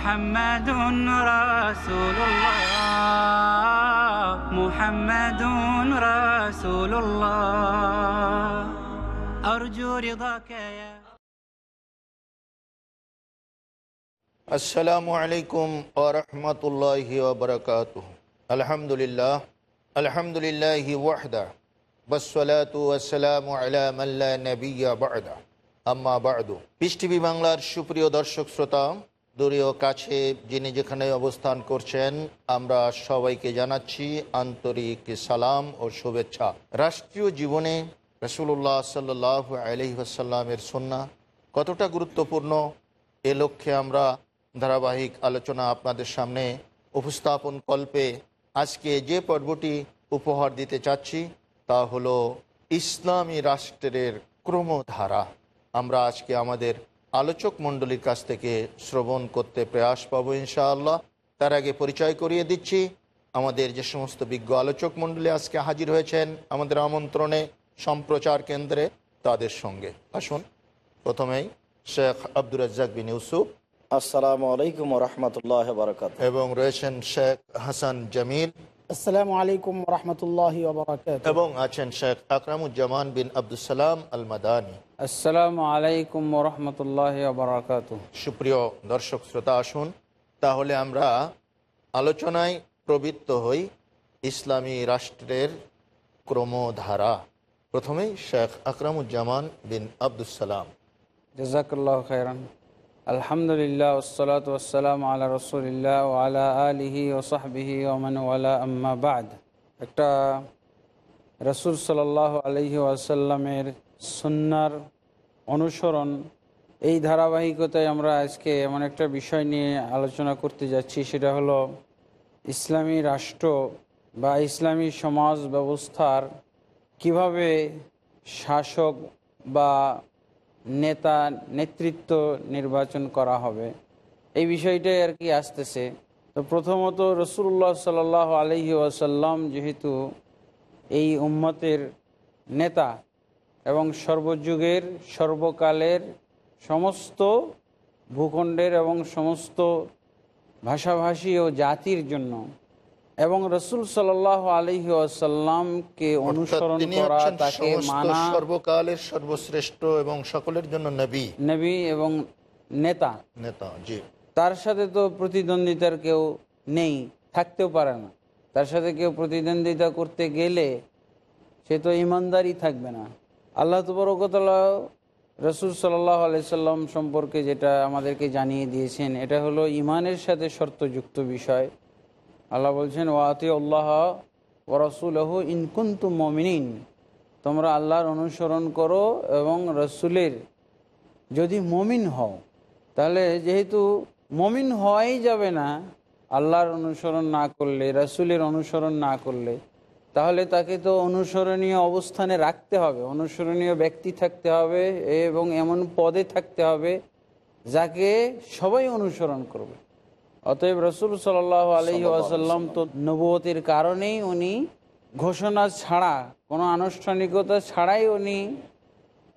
محمد رسول الله محمد رسول الله أرجو رضاك يا আসসালামু আলাইকুম ওরহমতুল্লাহ ওবরকাত আলহামদুলিল্লাহ আলহামদুলিল্লাহ ওয়াহদা বসলাতু আসসালামু আলা মাল্লা নবিয়া বাদা আম্মা বাদু পিস টিভি বাংলার সুপ্রিয় দর্শক শ্রোতা দূরে ও কাছে যিনি যেখানে অবস্থান করছেন, আমরা সবাইকে জানাচ্ছি আন্তরিক সালাম ও শুভেচ্ছা। রাষ্ট্রীয় জীবনে রসুল্লাহ সাল্লাহ আলহিহাসাল্লামের সন্না কতটা গুরুত্বপূর্ণ, এ লক্ষ্যে আমরা ধারাবাহিক আলোচনা আপনাদের সামনে উপস্থাপন কল্পে আজকে যে পর্বটি উপহার দিতে চাচ্ছি, তা হলো ইসলামী রাষ্ট্রের ক্রমধারা। আমরা আজকে আমাদের আলোচক মণ্ডলীর কাছ থেকে শ্রবণ করতে প্রয়াস পাবো ইনশাআল্লাহ। তার আগে পরিচয় করিয়ে দিচ্ছি। আমাদের যে সমস্ত বিজ্ঞ আলোচক মণ্ডলী আজকে হাজির হয়েছেন আমাদের আমন্ত্রণে সম্প্রচার কেন্দ্রে তাদের সঙ্গে। আসুন প্রথমেই শেখ আব্দুর রাজ্জাক বিন ইউসুফ। আসসালামু আলাইকুম রহমতুল্লাহ বারকাত এবং রয়েছেন শেখ হাসান জামিল। আসসালামু আলাইকুম রহমতুল্লাহ এবং আছেন শেখ আকরামুজ্জামান বিন আব্দুসালাম আল মাদানী আসসালামু আলাইকুম রহমতুল্লাহ ওবরাকাত সুপ্রিয় দর্শক শ্রোতা আসুন তাহলে আমরা আলোচনায় প্রবৃত্ত হই ইসলামী রাষ্ট্রের ক্রমধারা। প্রথমেই শেখ আকরামুজ্জামান বিন আব্দুসালাম জাজাকাল্লাহ খাইরান আলহামদুলিল্লাহ ওসলাত ওসালাম আলা রসুলিল্লাহ আলা আলিহি ও সাহবিহি ওমান ওয়ালা আম্মা বাদ। একটা রসুল সাল্লাহ আলহি ওয়াসাল্লামের সুন্নার অনুসরণ, এই ধারাবাহিকতায় আমরা আজকে এমন একটা বিষয় নিয়ে আলোচনা করতে যাচ্ছি, সেটা হলো ইসলামী রাষ্ট্র বা ইসলামী সমাজ ব্যবস্থার কীভাবে শাসক বা নেতা নেতৃত্ব নির্বাচন করা হবে। এই বিষয়টাই আর কি আসতেছে। তো প্রথমত রসুল্লাহ সাল আলহি ওয়াসাল্লাম যেহেতু এই উম্মতের নেতা এবং সর্বযুগের সর্বকালের সমস্ত ভূখণ্ডের এবং সমস্ত ভাষাভাষী ও জাতির জন্য এবং রসুল সাল আলহি আসাল্লামকে অনুসরণ করা তাকে মানা সর্বকালের সর্বশ্রেষ্ঠ এবং সকলের জন্য নবী। নবী এবং নেতা। নেতা জি। তার সাথে তো প্রতিদ্বন্দ্বিতার কেউ নেই থাকতেও পারে না। তার সাথে কেউ প্রতিদ্বন্দ্বিতা করতে গেলে সে তো ইমানদারি থাকবে না। আল্লাহ তবরকতলা রসুল সাল্লাহ আলাইসাল্লাম সম্পর্কে যেটা আমাদেরকে জানিয়ে দিয়েছেন, এটা হলো ইমানের সাথে শর্তযুক্ত বিষয়। আল্লাহ বলছেন ওয়াতি আল্লাহ ও রসুলহ ইনকুন্তু মমিনিন। তোমরা আল্লাহর অনুসরণ করো এবং রসুলের যদি মমিন হও, তাহলে যেহেতু মমিন হওয়াই যাবে না, আল্লাহর অনুসরণ না করলে, রসুলের অনুসরণ না করলে তাহলে তাকে তো অনুসরণীয় অবস্থানে রাখতে হবে অনুসরণীয় ব্যক্তি থাকতে হবে এবং এমন পদে থাকতে হবে যাকে সবাই অনুসরণ করবে। অতএব রসুল সাল আলহি আসাল্লাম তো নবতির কারণেই উনি ঘোষণা ছাড়া কোনো আনুষ্ঠানিকতা ছাড়াই উনি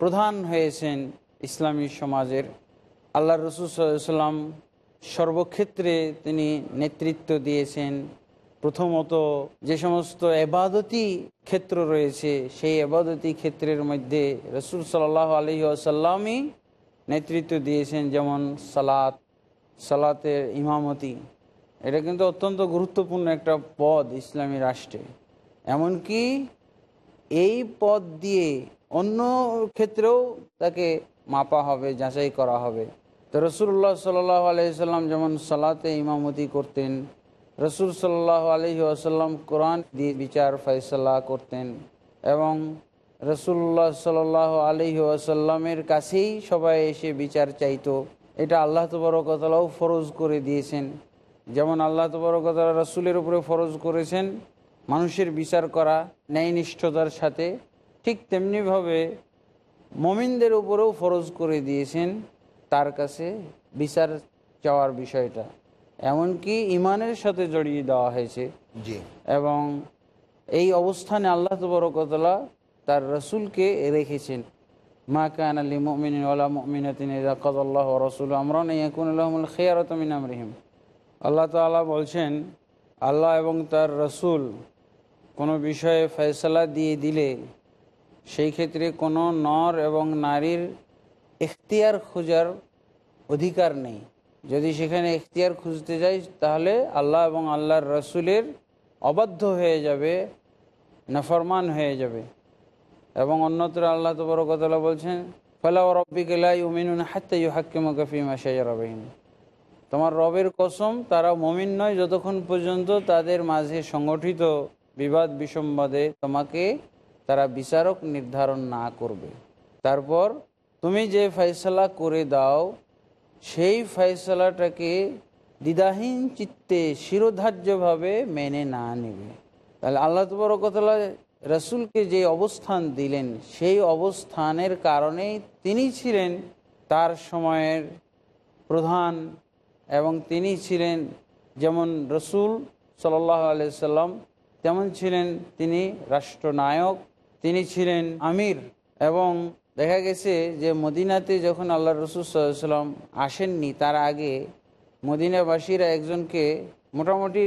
প্রধান হয়েছেন ইসলামী সমাজের। আল্লাহ রসুল সাল্লাম সর্বক্ষেত্রে তিনি নেতৃত্ব দিয়েছেন। প্রথমত যে সমস্ত এবাদতি ক্ষেত্র রয়েছে, সেই এবাদতি ক্ষেত্রের মধ্যে রসুল সাল্লাহ আলহি আসাল্লামই নেতৃত্ব দিয়েছেন, যেমন সালাত, সালাতের ইমামতি। এটা কিন্তু অত্যন্ত গুরুত্বপূর্ণ একটা পদ ইসলামী রাষ্ট্রে। এমনকি এই পদ দিয়ে অন্য ক্ষেত্রেও তাকে মাপা হবে, যাচাই করা হবে। তো রসুল্লাহ সাল্লাহ আলহিসাল্লাম যেমন সালাতে ইমামতি করতেন রসুল সাল্লাহ আলহি আসাল্লাম কোরআন দিয়ে বিচার ফয়সলা করতেন এবং রসুল্লাহ সাল আলহি আসাল্লামের কাছেই সবাই এসে বিচার চাইতো। এটা আল্লাহ তবরকতলাও ফরজ করে দিয়েছেন। যেমন আল্লাহ তবরকতলা রসুলের উপরে ফরজ করেছেন, মানুষের বিচার করা, ন্যায়নিষ্ঠতার সাথে ঠিক তেমনিভাবে মমিনদের উপরেও ফরজ করে দিয়েছেন তার কাছে বিচার চাওয়ার বিষয়টা। এমনকি ইমানের সাথে জড়িয়ে দেওয়া হয়েছে। জি। এবং এই অবস্থানে আল্লাহ তবরকতলা তার রসুলকে রেখেছেন। মা কান আলী মমিন আল্লাহ মমিনাতিন কদাল্লাহ রসুল আমরান ইয়াকুন আল্লাহমুল খেয়ারতমিন আমরিহিম। আল্লাহ তালা বলছেন আল্লাহ এবং তার রসুল কোনো বিষয়ে ফয়সলা দিয়ে দিলে সেই ক্ষেত্রে কোনো নর এবং নারীর এখতিয়ার খোঁজার অধিকার নেই। যদি সেখানে এখতিয়ার খুঁজতে যাই, তাহলে আল্লাহ এবং আল্লাহর রসুলের অবাধ্য হয়ে যাবে, নাফরমান হয়ে যাবে। এবং অন্যত্র আল্লাহ তবরকতলা বলছেন ফলাও রব্বিকেলাই উমিনুন হাত্তে ইউ হাক্কিম কফিমা রবিন তোমার রবের কসম তারা মমিন নয়, যতক্ষণ পর্যন্ত তাদের মাঝে সংগঠিত বিবাদ বিসম্বাদে তোমাকে তারা বিচারক নির্ধারণ না করবে। তারপর তুমি যে ফয়সলা করে দাও সেই ফয়সলাটাকে দ্বিধাহীন চিত্তে শিরোধার্যভাবে মেনে না নেবে। তাহলে আল্লাহ তবরকতলা রসুলকে যে অবস্থান দিলেন, সেই অবস্থানের কারণেই তিনি ছিলেন তার সময়ের প্রধান এবং তিনি ছিলেন যেমন রসুল সাল্লাহ আলাইসাল্লাম তেমন ছিলেন তিনি রাষ্ট্রনায়ক, তিনি ছিলেন আমির এবং দেখা গেছে যে মদিনাতে যখন আল্লাহ রসুল সাল্লাম আসেননি তার আগে মদিনাবাসীরা একজনকে মোটামুটি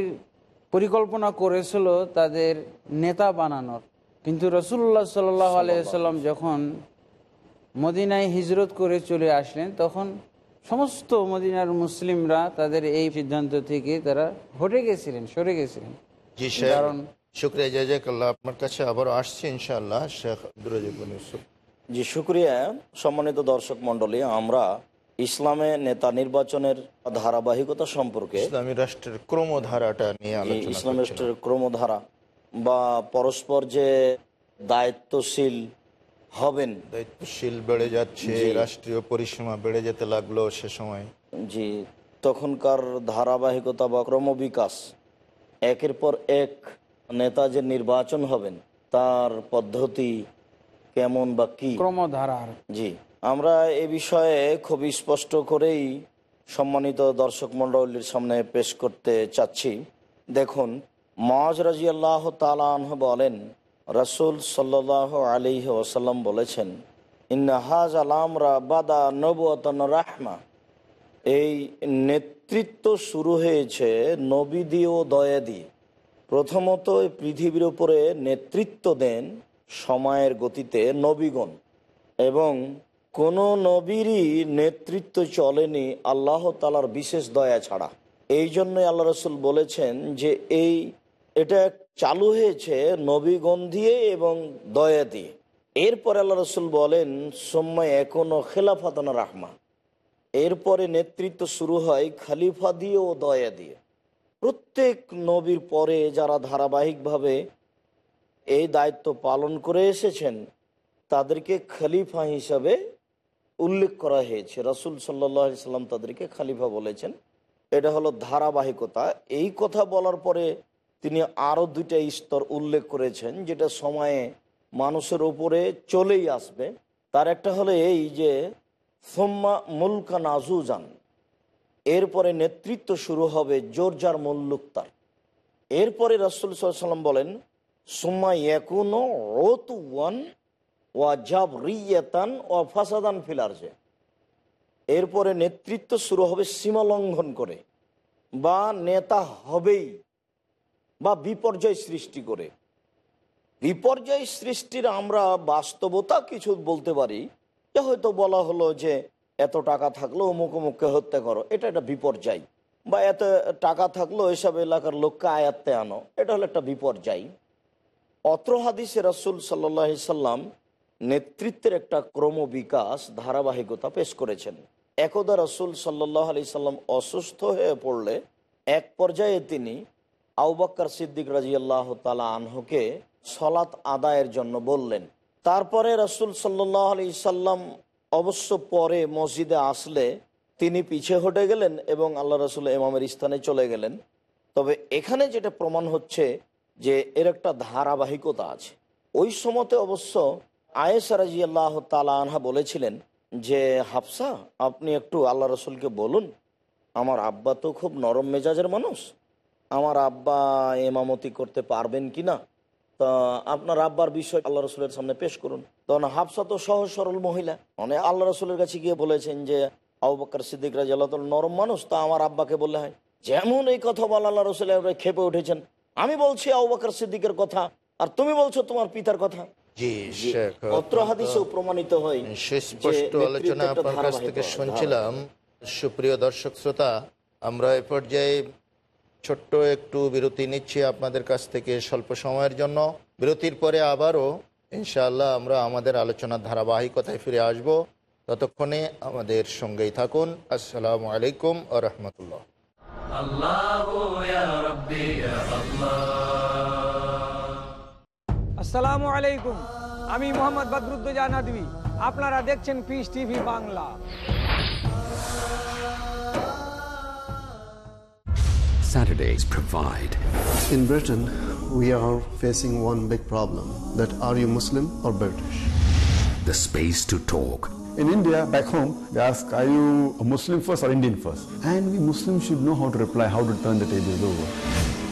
পরিকল্পনা করেছিল তাদের নেতা বানানোর। কিন্তু রসুল্লাহ সাল্লাহ আলাইসাল্লাম যখন মদিনায় হিজরত করে চলে আসলেন তখন সমস্ত মদিনার মুসলিমরা তাদের এই সিদ্ধান্ত থেকে তারা হটে গেছিলেন সরে গেছিলেন। জি কারণ শুক্রিয়া জাজাকাল্লাহ আপনার কাছে আবারও আসছি ইনশাআল্লাহ শেখ ইউসুফ। জি শুক্রিয়া। সম্মানিত দর্শক মণ্ডলী আমরা ইসলামে নেতা নির্বাচনের ধারাবাহিকতা সম্পর্কে ইসলামী রাষ্ট্রের ক্রমধারাটা নিয়ে ইসলাম রাষ্ট্রের ক্রমধারা বা পরস্পর যে দায়িত্বশীল হবেন। দায়িত্বশীল বেড়ে যাচ্ছে রাষ্ট্রীয় পরিসীমা বেড়ে যেতে লাগল সে সময়। জি তখনকার ধারাবাহিকতা বা ক্রমবিকাশ একের পর এক নেতা যে নির্বাচন হবেন তার পদ্ধতি কেমন বা কি? ক্রমধারার। জি। আমরা এ বিষয়ে খুব স্পষ্ট করেই সম্মানিত দর্শক মণ্ডলীর সামনে পেশ করতে চাচ্ছি। দেখুন মজ রাজি আল্লাহ তালাহ বলেন রসুল সাল্লাহ আলী ওসাল্লাম বলেছেন ইন্নাহাজ আলামরা বাদা নবতন রাহমা। এই নেতৃত্ব শুরু হয়েছে নবী দিয়ে ও দয়া দিয়ে। প্রথমত পৃথিবীর উপরে নেতৃত্ব দেন সময়ের গতিতে নবীগণ এবং কোনো নবীরই নেতৃত্ব চলেনি আল্লাহ তালার বিশেষ দয়া ছাড়া। এই জন্যই আল্লাহ রসুল বলেছেন যে এই, এটা চালু হয়েছে নবীগণ দিয়ে এবং দয়া দিয়ে। এরপরে আল্লাহ রসুল বলেন সময় এখনও খেলাফাতনা রাহমা। এরপরে নেতৃত্ব শুরু হয় খালিফা দিয়ে ও দয়া দিয়ে। প্রত্যেক নবীর পরে যারা ধারাবাহিকভাবে এই দায়িত্ব পালন করে এসেছেন, তাদেরকে খলিফা হিসাবে উল্লেখ করা হয়েছে। রসুল সাল্লাহ সাল্লাম তাদেরকে খালিফা বলেছেন। এটা হলো ধারাবাহিকতা। এই কথা বলার পরে তিনি আরও দুইটা স্তর উল্লেখ করেছেন, যেটা সময়ে মানুষের ওপরে চলেই আসবে। তার একটা হলো এই যে, সোম্মা মুলকা নাজুজান এরপরে নেতৃত্ব শুরু হবে জোরজার মুল্লুক্তার এরপরে রসুল সাল্লাম বলেন এরপরে নেতৃত্ব শুরু হবে সীমা লঙ্ঘন করে বা নেতা হবেই বা বিপর্যয় সৃষ্টি করে। বিপর্যয় সৃষ্টির আমরা বাস্তবতা কিছু বলতে পারি, যে হয়তো বলা হলো যে এত টাকা থাকল, অমুক অমুককে হত্যা করো, এটা একটা বিপর্যয়। বা এত টাকা থাকল, এসব এলাকার লোককে আয়াত্তে আনো, এটা হলো একটা বিপর্যয়। অত্র হাদিসে রসুল সাল্লাহ সাল্লাম নেতৃত্বের একটা ক্রম বিকাশ ধারাবাহিকতা পেশ করেছেন। একদা রসুল সাল্লাহ আলি সাল্লাম অসুস্থ হয়ে পড়লে এক পর্যায়ে তিনি আউবাক্কর সিদ্দিক রাজি আল্লাহ তালা আনহুকে সলাৎ আদায়ের জন্য বললেন। তারপরে রসুল সাল্লাহ আলি সাল্লাম অবশ্য পরে মসজিদে আসলে তিনি পিছে হটে গেলেন এবং আল্লাহ রসুল ইমামের স্থানে চলে গেলেন। তবে এখানে যেটা প্রমাণ হচ্ছে যে এর একটা ধারাবাহিকতা আছে। ওই সময়তে অবশ্য আয়েসা রাজি আল্লাহ তালা আনহা বলেছিলেন যে, হাফসা, আপনি একটু আল্লাহ রসুলকে বলুন, আমার আব্বা তো খুব নরম মেজাজের মানুষ, আমার আব্বা এমামতি করতে পারবেন কি না তা আপনার আব্বার বিষয় আল্লাহ রসুলের সামনে পেশ করুন। তখন হাফসা তো সহজ সরল মহিলা। মানে আল্লাহ রসুলের কাছে গিয়ে বলেছেন যে, আবু বকর সিদ্দিক রাজি আল্লাহ নরম মানুষ, তা আমার আব্বাকে বললে হয়। যেমন এই কথা বল আল্লাহ রসুল খেপে উঠেছেন। আমি বলছি আবাকর সিদ্দিকের কথা আর তুমি বলছো তোমার পিতার কথা। অত্র স্পষ্ট আলোচনা আপনার কাছ থেকে শুনছিলাম। সুপ্রিয় আমরা পর্যায়ে ছোট্ট একটু বিরতি নিচ্ছি আপনাদের কাছ থেকে স্বল্প সময়ের জন্য। বিরতির পরে আবারও ইনশাআল্লাহ আমরা আমাদের আলোচনার ধারাবাহিকতায় ফিরে আসব। ততক্ষণে আমাদের সঙ্গেই থাকুন। আসসালামু আলাইকুম আহমতুল্লাহ আসসালামু আলাইকুম আমি মোহাম্মদ বদরুদ্দোজান আদমি আপনারা দেখছেন Peace TV Bangla Saturdays provide. In Britain, we are facing one big problem. That are you Muslim or British? The space to talk. In India, back home, they ask, are you a Muslim first or Indian first? And we Muslims should know how to reply, how to turn the tables over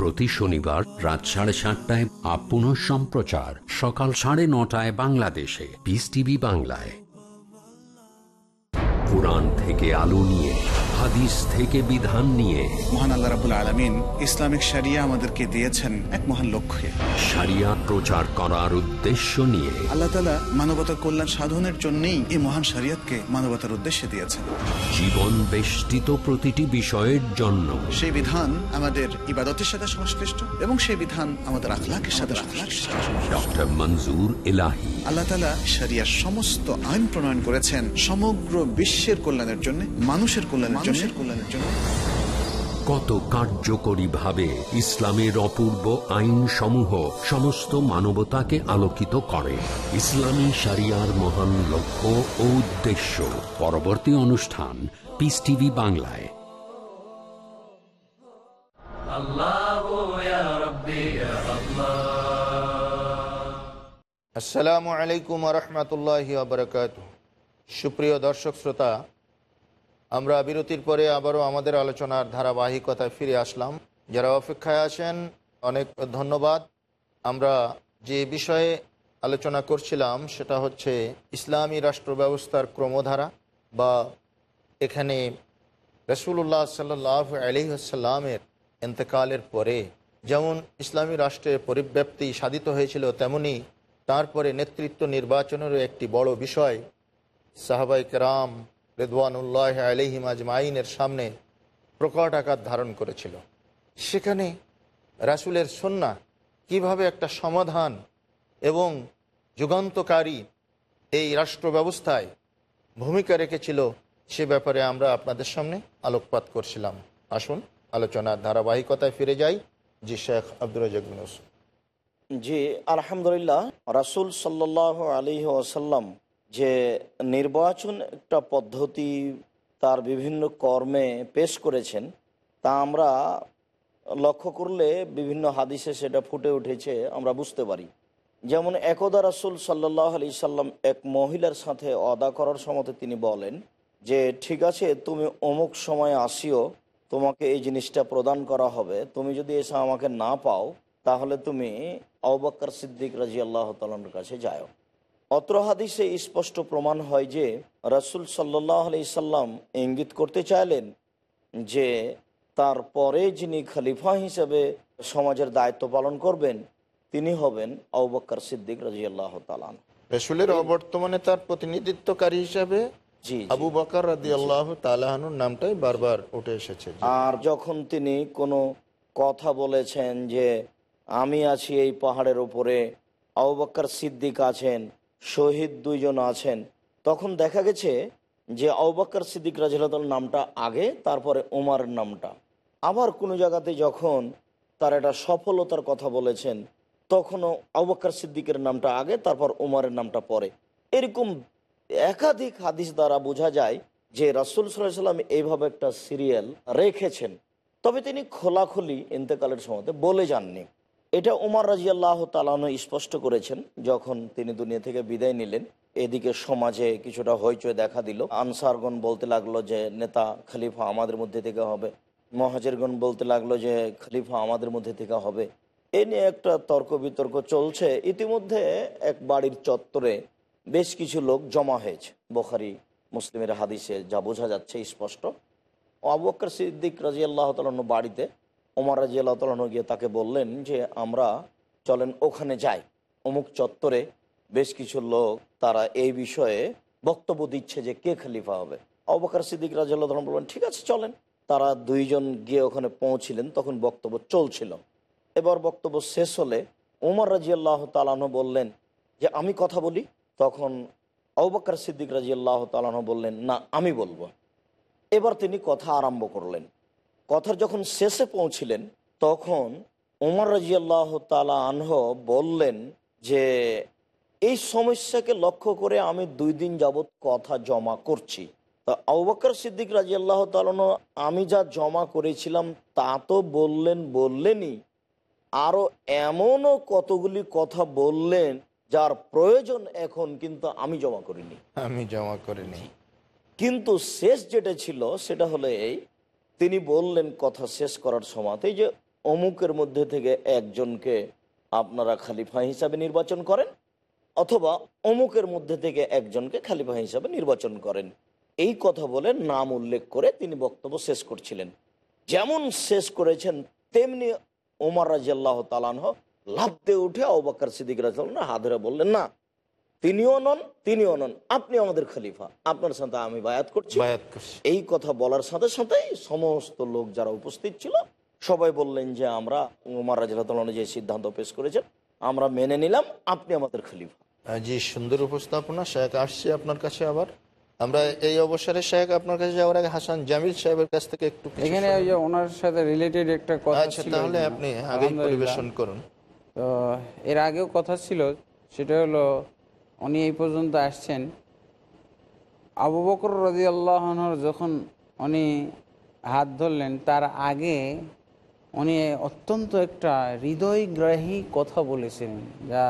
প্রতি শনিবার রাত সাড়ে সাতটায় আপন সম্প্রচার। সকাল সাড়ে নটায় বাংলাদেশে। পিস টিভি বাংলায়। কোরআন থেকে আলো নিয়ে। হাদিস থেকে বিধান নিয়ে। মহান আল্লাহ রাবুল আলমিন ইসলামিক শরিয়া আমাদেরকে দিয়েছেন এক মহান লক্ষ্যে। সারিয়া প্রচার করার উদ্দেশ্য নিয়ে। আল্লাহ তালা মানবতার কল্যাণ সাধনের জন্যই এই মহান শরিয়াতকে মানবতার উদ্দেশ্যে দিয়েছেন। জীবন বেষ্টিত প্রতিটি বিষয়ের জন্য। সেই বিধান আমাদের ইবাদতের সাথে সংশ্লিষ্ট এবং সেই বিধান আমাদের আখলাকের সাথে সংশ্লিষ্ট। ডক্টর মঞ্জুর এলাহি। আল্লাহ তালা শরিয়ার সমস্ত আইন প্রণয়ন করেছেন সমগ্র বিশ্বের কল্যাণের জন্য মানুষের কল্যাণের জন্য কত কার্যকরী ভাবে ইসলামের অপূর্ব আইন সমূহ সমস্ত মানবতাকে আলোকিত করে। ইসলামী সারিয়ার মহান লক্ষ্য ও উদ্দেশ্য। পরবর্তী অনুষ্ঠান পিস টিভি বাংলায়। আসসালামু আলাইকুম আহমতুল্লাহ সুপ্রিয় দর্শক শ্রোতা আমরা বিরতির পরে আবারও আমাদের আলোচনার ধারাবাহিকতায় ফিরে আসলাম। যারা অপেক্ষায় আছেন, অনেক ধন্যবাদ। আমরা যে বিষয়ে আলোচনা করছিলাম, সেটা হচ্ছে ইসলামী রাষ্ট্র ব্যবস্থার ক্রমধারা বা এখানে রসুল্লাহ সাল্লাহ আলহিহাসাল্লামের এতেকালের পরে যেমন ইসলামী রাষ্ট্রের পরিব্যাপ্তি সাধিত হয়েছিল, তেমনি তারপরে নেতৃত্ব নির্বাচনেরও একটি বড় বিষয় সাহাবাই কেরাম রেদওয়ানুল্লাহ আলহিম আজমাইনের সামনে প্রকট আকার ধারণ করেছিল সেখানে রাসুলের সন্না কীভাবে একটা সমাধান এবং যুগান্তকারী এই রাষ্ট্র ব্যবস্থায় ভূমিকা রেখেছিল, সে ব্যাপারে আমরা আপনাদের সামনে আলোকপাত করছিলাম আসুন, আলোচনার ধারাবাহিকতায় ফিরে যাই জি শেখ আব্দুল রাজাক বিন ইউসুফ। জি, আলহামদুলিল্লাহ, রাসুল সাল্লাহ আলী ওসাল্লাম যে নির্বাচন একটা পদ্ধতি তার বিভিন্ন কর্মে পেশ করেছেন, তা আমরা লক্ষ্য করলে বিভিন্ন হাদিসে সেটা ফুটে উঠেছে, আমরা বুঝতে পারি। যেমন একদা রাসুল সাল্লাহ আলি সাল্লাম এক মহিলার সাথে অদা করার সময় তিনি বলেন যে, ঠিক আছে, তুমি অমুক সময় আসিও, তোমাকে এই জিনিসটা প্রদান করা হবে। তুমি যদি এসে আমাকে না পাও, তাহলে তুমি আবাক্কর সিদ্দিক রাজি আল্লাহ তালার কাছে যাও অত্র হাদিসে স্পষ্ট প্রমাণ হয় যে রাসুল সাল্লাহ আলি সাল্লাম ইঙ্গিত করতে চাইলেন যে তার পরে যিনি খলিফা হিসেবে সমাজের দায়িত্ব পালন করবেন তিনি হবেন আবাক্কর সিদ্দিক রাজি আল্লাহ তালান রসুলের অবর্তমানে তার প্রতিনিধিত্বকারী হিসাবে জি আবু বকর রাদি আল্লাহ তালাহানুর নামটাই বারবার উঠে এসেছে। আর যখন তিনি কোনো কথা বলেছেন যে আমি আছি এই পাহাড়ের উপরে আউবাক্কর সিদ্দিক আছেন শহীদ দুইজন আছেন। তখন দেখা গেছে যে আউবাক্কর সিদ্দিক রাজিয়াল নামটা আগে, তারপরে উমারের নামটা। আবার কোনো জায়গাতে যখন তার একটা সফলতার কথা বলেছেন, তখনও আউবাক্কর সিদ্দিকের নামটা আগে, তারপর উমারের নামটা পরে। এরকম একাধিক হাদিস দ্বারা বোঝা যায় যে রাসুল সাল্লাহ সাল্লাম এইভাবে একটা সিরিয়াল রেখেছেন। তবে তিনি খোলাখুলি ইন্তেকালের সময় বলে যাননি। এটা উমার রাজি আল্লাহ স্পষ্ট করেছেন, যখন তিনি দুনিয়া থেকে বিদায় নিলেন, এদিকে সমাজে কিছুটা হইচই দেখা দিল। আনসারগণ বলতে লাগল যে, নেতা খলিফা আমাদের মধ্যে থেকে হবে। মহাজেরগণ বলতে লাগল যে, খলিফা আমাদের মধ্যে থেকে হবে। এ নিয়ে একটা তর্ক বিতর্ক চলছে। ইতিমধ্যে এক বাড়ির চত্বরে বেশ কিছু লোক জমা হয়েছে। বোখারি, মুসলিমের হাদিসে যা বোঝা যাচ্ছে স্পষ্ট। আবুবকর সিদ্দিক রাজি আল্লাহ তালন বাড়িতে ওমর রাজি আল্লাহ গিয়ে তাকে বললেন যে, আমরা চলেন ওখানে যাই। অমুক চত্বরে বেশ কিছু লোক তারা এই বিষয়ে বক্তব্য দিচ্ছে যে, কে খলিফা হবে? অবকার সিদ্দিক রাজি আল্লাহ তালন বললেন, ঠিক আছে, চলেন। তারা দুইজন গিয়ে ওখানে পৌঁছিলেন, তখন বক্তব্য চলছিল। এবার বক্তব্য শেষ হলে উমর রাজি আল্লাহ তালানো বললেন যে, আমি কথা বলি? তখন অবকার সিদ্দিক রাজি আল্লাহ তালানো বললেন, না, আমি বলব। এবার তিনি কথা আরম্ভ করলেন। কথার যখন শেষে পৌঁছিলেন তখন উমর রাজিয়াল্লাহ তালা আনহ বললেন যে এই সমস্যাকে লক্ষ্য করে আমি দুই দিন যাবৎ কথা জমা করছি। তা আউবাক্কর সিদ্দিক রাজি আল্লাহ তালানো আমি যা জমা করেছিলাম তা তো বললেন বললেনই। আরও এমনও কতগুলি কথা বললেন যার প্রয়োজন এখন কিন্তু আমি জমা করিনি। আমি জমা করিনি। কিন্তু শেষ যেটা ছিল সেটা হলো এই তিনি বললেন, কথা শেষ করার সময়তেই যে অমুকের মধ্যে থেকে একজনকে আপনারা খালিফা হিসাবে নির্বাচন করেন অথবা অমুকের মধ্যে থেকে একজনকে খালিফা হিসাবে নির্বাচন করেন। এই কথা বলে নাম উল্লেখ করে তিনি বক্তব্য শেষ করছিলেন। যেমন শেষ করেছেন তেমনি ওমর রাজিয়াল্লাহ তালানহ লাভতে উঠে অবাকার সিদ্দিক রাজিয়াল্লাহ হাত ধরে বললেন, না তিনিও নন তিনিও নন। আপনি আমাদের খলিফা। আপনার সাথে আমি বায়াত করছি। বায়াত করছি। এই কথা বলার সাথে সাথেই সমস্ত লোক যারা উপস্থিত ছিল সবাই বললেন যে আমরা উমার রাজিয়াল্লাহ যে সিদ্ধান্ত পেশ করেছেন আমরা মেনে নিলাম আপনি আমাদের খলিফা। জি সুন্দর উপস্থাপনা। শেখ আসছি আপনার কাছে আবার। আমরা এই অবসরে শেখ আপনার কাছে যাওয়ার আগে হাসান জামিল সাহেবের কাছ থেকে একটু এখানে ওই যে ওনার সাথে রিলেটেড একটা কথা আচ্ছা ছিল। তাহলে আপনি আগে পরিবেশন করুন। তো এর আগেও কথা ছিল সেটা হলো উনি এই পর্যন্ত আসছেন। আবু বকর রাজি আল্লাহর যখন উনি হাত ধরলেন, তার আগে উনি অত্যন্ত একটা হৃদয়গ্রাহী কথা বলেছিলেন যা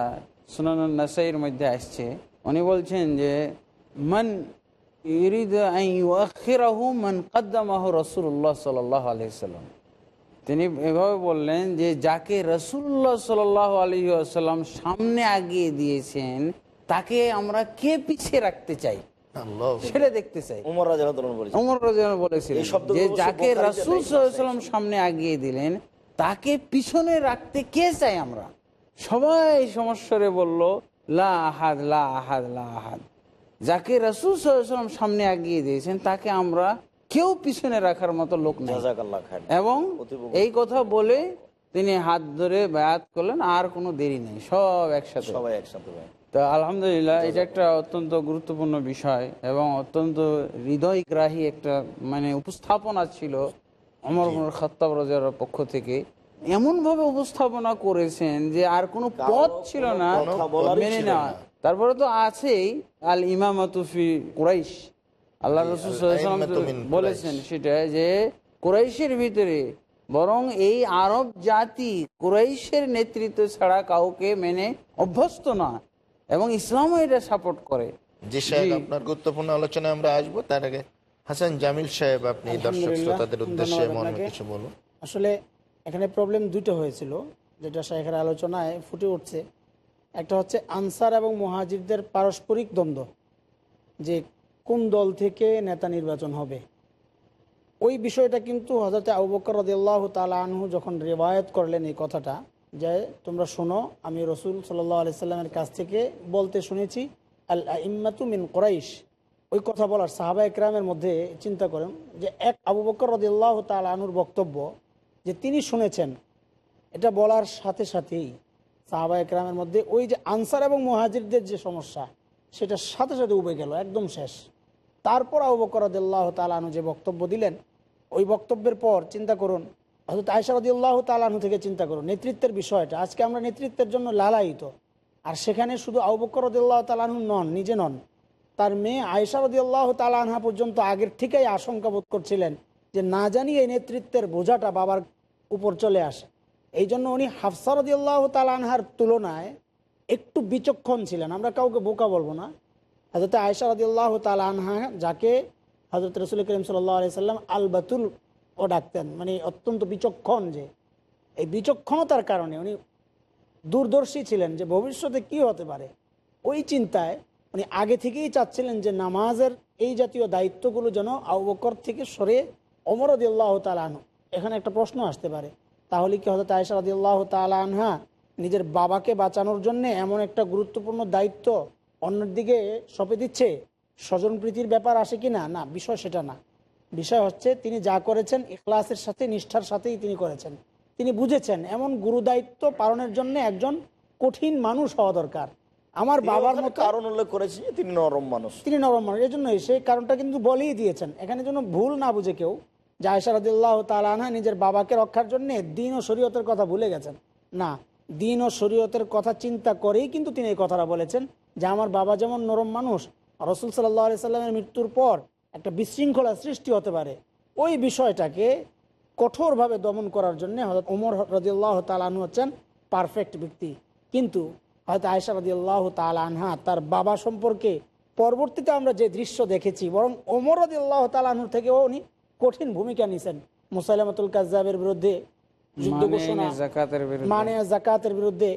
সুনান নাসাইয়ের মধ্যে আসছে। উনি বলছেন যে, মান রসুল্লাহ সাল্লাহ আলহিসাল্লাম তিনি এভাবে বললেন যে, যাকে রসুল্লাহ সাল আলী আসাল্লাম সামনে আগিয়ে দিয়েছেন তাকে আমরা কে পিছিয়ে রাখতে চাই? সেটা দেখতে চাই। উমর রাজিয়াল্লাহ বলেছেন অমর রাজন বলেছিলেন যে যাকে রসুল সাল্লাম সামনে আগিয়ে দিলেন তাকে পিছনে রাখতে কে চাই আমরা? সবাই সমস্যারে বলল লা আহাদ লা আহাদ লা আহাদ। যাকে রসুল সাল্লাম সামনে আগিয়ে দিয়েছেন তাকে আমরা কেউ পিছনে রাখার মতো লোক নেই। খান এবং এই কথা বলে তিনি হাত ধরে বায়াত করলেন আর কোনো দেরি নেই সব একসাথে। সবাই একসাথে। তো আলহামদুলিল্লাহ এটা একটা অত্যন্ত গুরুত্বপূর্ণ বিষয় এবং অত্যন্ত হৃদয়গ্রাহী একটা মানে উপস্থাপনা ছিল অমর খত্তাব রাজার পক্ষ থেকে। এমনভাবে উপস্থাপনা করেছেন যে আর কোনো পথ ছিল না মেনে নেওয়া না। তারপরে তো আছেই আল ইমামাতুফি কুরাইশ। আল্লাহ রসুল বলেছেন সেটা যে কুরাইশের ভিতরে বরং এই আরব জাতি কুরাইশের নেতৃত্ব ছাড়া কাউকে মেনে অভ্যস্ত না এবং ইসলামও এটা সাপোর্ট করে। জি সাহেব আপনার গুরুত্বপূর্ণ আলোচনায় আমরা আসব। তার আগে হাসান জামিল সাহেব আপনি দর্শক শ্রোতাদের উদ্দেশ্যে মনে কিছু বলুন। আসলে এখানে প্রবলেম দুটো হয়েছিল যেটা শেখের আলোচনায় ফুটে উঠছে। একটা হচ্ছে আনসার এবং মহাজিরদের পারস্পরিক দ্বন্দ্ব যে কোন দল থেকে নেতা নির্বাচন হবে। ওই বিষয়টা কিন্তু হজরত আবু বকর রদিয়াল্লাহ তালা আনহু যখন রেবায়ত করলেন এই কথাটা যে তোমরা শোনো, আমি রসুল সাল্লাহ আলি সাল্লামের কাছ থেকে বলতে শুনেছি আল ইম্মাতু মিন কোরাইশ। ওই কথা বলার সাহাবা একরামের মধ্যে চিন্তা করেন যে এক আবু বকর রদিল্লাহ তাল আনুর বক্তব্য যে তিনি শুনেছেন, এটা বলার সাথে সাথেই সাহাবা একরামের মধ্যে ওই যে আনসার এবং মহাজিরদের যে সমস্যা, সেটা সাথে সাথে উবে গেল, একদম শেষ। তারপর আবু বকর রদিল্লাহ তাল আনু যে বক্তব্য দিলেন, ওই বক্তব্যের পর চিন্তা করুন হয়তো আয়সা রদিল্লাহ তালানু থেকে চিন্তা করুন, নেতৃত্বের বিষয়টা। আজকে আমরা নেতৃত্বের জন্য লালায়িত। আর সেখানে শুধু আবু বকর রদিল্লাহ তালানু নন, নিজে নন। তার মেয়ে আয়সা রদিয়াল্লাহ তালানহা পর্যন্ত আগের থেকেই আশঙ্কা বোধ করছিলেন যে না জানি এই নেতৃত্বের বোঝাটা বাবার উপর চলে আসে। এই জন্য উনি হাফসা রদিয়াল্লাহ তালানহার তুলনায় একটু বিচক্ষণ ছিলেন। আমরা কাউকে বোকা বলব না। হজরত আয়সা রদিয়াল্লাহ তালানহা যাকে হজরত রসুল করিম সাল্লাহ আলি সাল্লাম আল বাতুল ও ডাকতেন। মানে অত্যন্ত বিচক্ষণ যে। এই বিচক্ষণতার কারণে উনি দূরদর্শী ছিলেন যে ভবিষ্যতে কি হতে পারে। ওই চিন্তায় উনি আগে থেকেই চাচ্ছিলেন যে নামাজের এই জাতীয় দায়িত্বগুলো যেন আবকর থেকে সরে অমর রদিয়াল্লাহ তালানহ এখানে একটা প্রশ্ন আসতে পারে। তাহলে কি হয়তো আয়সা রদিয়াল্লাহ তালানহা নিজের বাবাকে বাঁচানোর জন্য এমন একটা গুরুত্বপূর্ণ দায়িত্ব অন্যের দিকে সঁপে দিচ্ছে? স্বজনপ্রীতির ব্যাপার আসে কি না? না, বিষয় সেটা না। বিষয় হচ্ছে তিনি যা করেছেন ইখলাসের সাথে নিষ্ঠার সাথেই তিনি করেছেন। তিনি বুঝেছেন এমন গুরুদায়িত্ব পালনের জন্য একজন কঠিন মানুষ হওয়া দরকার। আমার বাবার মতো কারণ উল্লেখ করেছি যে তিনি নরম মানুষ। তিনি নরম মানুষ এই জন্যই সেই কারণটা কিন্তু বলেই দিয়েছেন। এখানে যেন ভুল না বুঝে কেউ যে আয়সারদুল্লাহ তালানহা নিজের বাবাকে রক্ষার জন্য দিন ও শরীয়তের কথা ভুলে গেছেন। না দিন ও শরীয়তের কথা চিন্তা করেই কিন্তু তিনি এই কথাটা বলেছেন যে আমার বাবা যেমন নরম মানুষ রসুল সাল্লাহ সাল্লামের মৃত্যুর পর একটা বিশৃঙ্খলা সৃষ্টি হতে পারে। ওই বিষয়টাকে কঠোরভাবে দমন করার জন্য হয়তো ওমর রদিয়াল্লাহ তালানু হচ্ছেন পারফেক্ট ব্যক্তি। কিন্তু হয়তো আয়সা রদিয়াল্লাহ তালানহা তার বাবা সম্পর্কে পরবর্তীতে আমরা যে দৃশ্য দেখেছি বরং ওমর রদিয়াল্লাহ তালানুর থেকেও উনি কঠিন ভূমিকা নিছেন। মুসাইলামতুল কাজাবের বিরুদ্ধে যুদ্ধ মানে ঘোষণা জাকাতের বিরুদ্ধে। মানে জাকাতের বিরুদ্ধে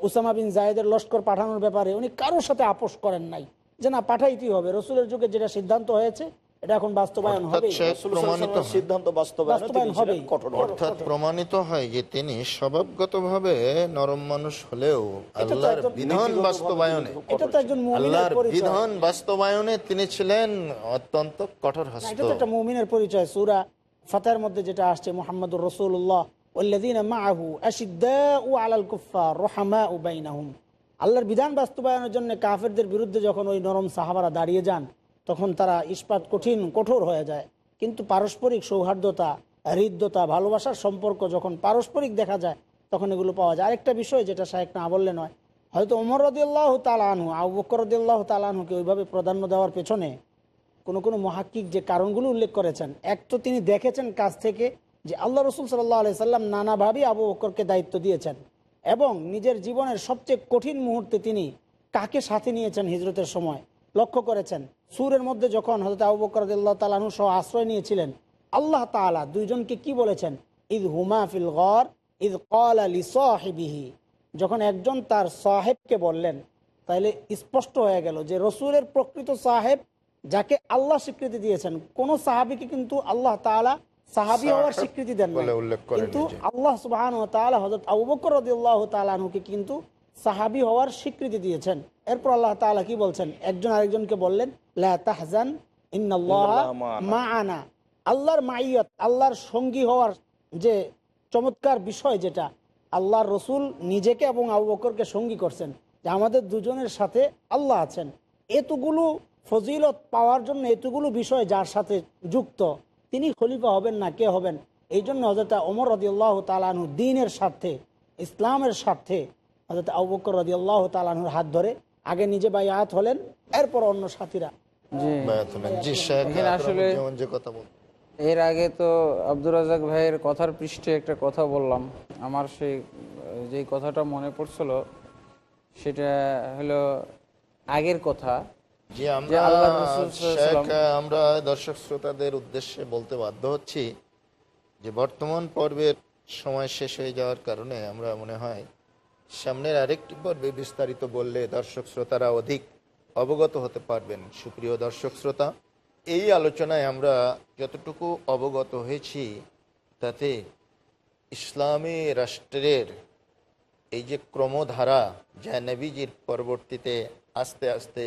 উসামা বিন জায়েদের লস্কর পাঠানোর ব্যাপারে উনি কারোর সাথে আপোষ করেন নাই। যে না পাঠাইতেই হবে রসুলের যুগে যেটা সিদ্ধান্ত হয়েছে এটা এখন বাস্তবায়ন অর্থাৎ হবে শেখ প্রমাণিত হয়। সিদ্ধান্ত বাস্তবায়নে বাস্তবায়ন তিনি হবেই। ছিলেন কঠোর অর্থাৎ প্রমাণিত হয় যে তিনি স্বভাবগতভাবে নরম মানুষ হলেও আল্লাহর একদম বিধান বাস্তবায়নে এটা তো একজন মুমিনের আল্লাহর পরিচয় বিধান বাস্তবায়নে তিনি ছিলেন অত্যন্ত কঠোর না, হস্ত এটা তো একটা মুমিনের পরিচয় সুরা ফাতের মধ্যে যেটা আসছে মোহাম্মদুর রসুল্লাহ والذين معه أشداء على الكفار رحماء بينهم আল্লাহর বিধান বাস্তবায়নের জন্য কাফেরদের বিরুদ্ধে যখন ওই নরম সাহাবারা দাঁড়িয়ে যান, তখন তারা ইস্পাত কঠিন, কঠোর হয়ে যায়। কিন্তু পারস্পরিক সৌহার্দ্যতা, হৃদ্যতা, ভালোবাসার সম্পর্ক যখন পারস্পরিক দেখা যায়, তখন এগুলো পাওয়া যায়। আরেকটা বিষয় যেটা শাহেক না বললে নয় হয়তো ওমর রদিয়াল্লাহ তালানহু আবু বকর রদিয়াল্লাহ তালানহুকে ওইভাবে প্রাধান্য দেওয়ার পেছনে কোনো কোনো মহাক্কিক যে কারণগুলো উল্লেখ করেছেন, এক তো তিনি দেখেছেন কাছ থেকে যে আল্লাহ রসুল সাল্লাহ আলি সাল্লাম নানাভাবেই আবু বকরকে দায়িত্ব দিয়েছেন। এবং নিজের জীবনের সবচেয়ে কঠিন মুহূর্তে তিনি কাকে সাথে নিয়েছেন হিজরতের সময়? লক্ষ্য করেছেন, সুরের মধ্যে যখন হজরত আবু বকর আল্লাহ তালাহু সহ আশ্রয় নিয়েছিলেন, আল্লাহ তালা দুইজনকে কি বলেছেন? ঈদ হুমা ফিল গর ঈদ কল আলী সাহেবিহি। যখন একজন তার সাহেবকে বললেন, তাহলে স্পষ্ট হয়ে গেল যে রসুলের প্রকৃত সাহেব যাকে আল্লাহ স্বীকৃতি দিয়েছেন, কোনো সাহাবিকে কিন্তু আল্লাহ তাআলা সাহাবি হওয়ার স্বীকৃতি দেন কিন্তু আল্লাহ সুবাহান আবু বকর তাআলাকে কিন্তু সাহাবি হওয়ার স্বীকৃতি দিয়েছেন। এরপর আল্লাহ তাআলা কি বলছেন? একজন আরেকজনকে বললেন লা তাহজান ইন্নাল্লাহ আল্লাহর মাইয়াত আল্লাহর সঙ্গী হওয়ার যে চমৎকার বিষয় যেটা আল্লাহর রসুল নিজেকে এবং আবু বকরকে সঙ্গী করছেন যে আমাদের দুজনের সাথে আল্লাহ আছেন। এতগুলো ফজিলত পাওয়ার জন্য এতগুলো বিষয় যার সাথে যুক্ত তিনি খলিফা হবেন না কে হবেন? এই জন্য হজরত ওমর রদিয়াল্লাহ তালানহু দিনের স্বার্থে ইসলামের স্বার্থে হজরত আবু বকর রদিয়াল্লাহ তালানহুর হাত ধরে আগে নিজে বাইয়াত হলেন এরপর অন্য সাথীরা। জি। বায়াত হলেন। জি শেখ এখানে আসলে যেমন যে কথা বল এর আগে তো আব্দুর রাজাক ভাইয়ের কথার পৃষ্ঠে একটা কথা বললাম। আমার সেই যেই কথাটা মনে পড়ছিল সেটা হলো আগের কথা। যে আমরা আমরা দর্শক শ্রোতাদের উদ্দেশ্যে বলতে বাধ্য হচ্ছি যে বর্তমান পর্বের সময় শেষ হয়ে যাওয়ার কারণে আমরা মনে হয় সামনের আরেকটি পর্বে বিস্তারিত বললে দর্শক শ্রোতারা অধিক অবগত হতে পারবেন। সুপ্রিয় দর্শক শ্রোতা এই আলোচনায় আমরা যতটুকু অবগত হয়েছি তাতে ইসলামী রাষ্ট্রের এই যে ক্রমধারা যা নবীজির পরবর্তীতে আস্তে আস্তে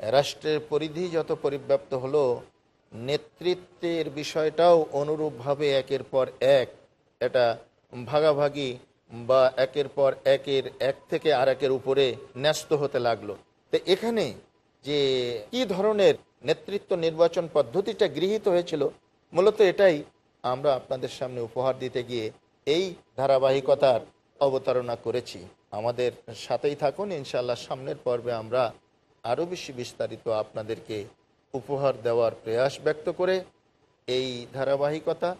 রাষ্ট্রের পরিধি যত পরিব্যাপ্ত হলো, নেতৃত্বের বিষয়টাও অনুরূপভাবে একের পর এক। এটা ভাগাভাগি বা একের পর একের এক থেকে আর একের উপরে ন্যস্ত হতে লাগল। তো এখানে যে কি ধরনের নেতৃত্ব নির্বাচন পদ্ধতিটা গৃহীত হয়েছিল, মূলত এটাই আমরা আপনাদের সামনে উপহার দিতে গিয়ে এই ধারাবাহিকতার অবতারণা করেছি। আমাদের সাথেই থাকুন ইনশাল্লাহ সামনের পর্বে আমরা আরও বেশি বিস্তারিত আপনাদেরকে উপহার দেওয়ার প্রয়াস ব্যক্ত করে এই ধারাবাহিকতা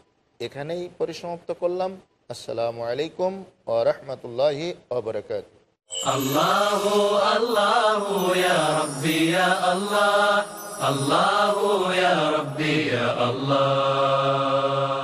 এখানেই পরিসমাপ্ত করলাম। আসসালামু আলাইকুম ও রহমতুল্লাহ অবরকাত আল্লাহ আল্লাহ আল্লাহ।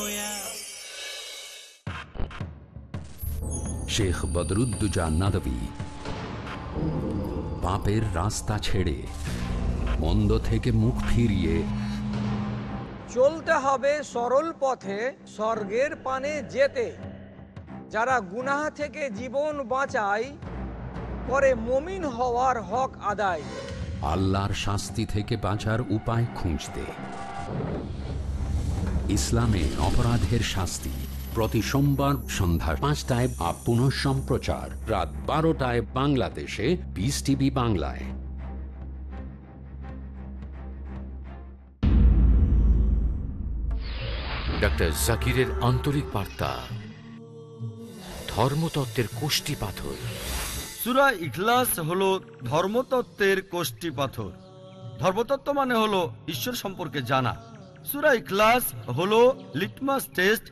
শেখ বদরুদ্দুজা নদভী পাপের রাস্তা ছেড়ে মন্দ থেকে মুখ ফিরিয়ে। চলতে হবে সরল পথে স্বর্গের পানে যেতে। যারা গুনাহ থেকে জীবন বাঁচায় করে মমিন হওয়ার হক আদায়। আল্লাহর শাস্তি থেকে বাঁচার উপায় খুঁজতে। ইসলামে অপরাধের শাস্তি। প্রতি সোমবার সন্ধ্যা পাঁচটায় আপ পুনঃ সম্প্রচার। রাত বারোটায় বাংলাদেশে বিস টিভি বাংলায়। ডক্টর জাকিরের আন্তরিক বার্তা। ধর্মতত্ত্বের কোষ্টি পাথর। সুরা ইখলাস হলো ধর্মতত্ত্বের কোষ্টি পাথর। ধর্মতত্ত্ব মানে হলো ঈশ্বর সম্পর্কে জানা। সুরা ইখলাস হলো লিটমাস টেস্ট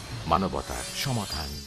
মানবতার সমাধান।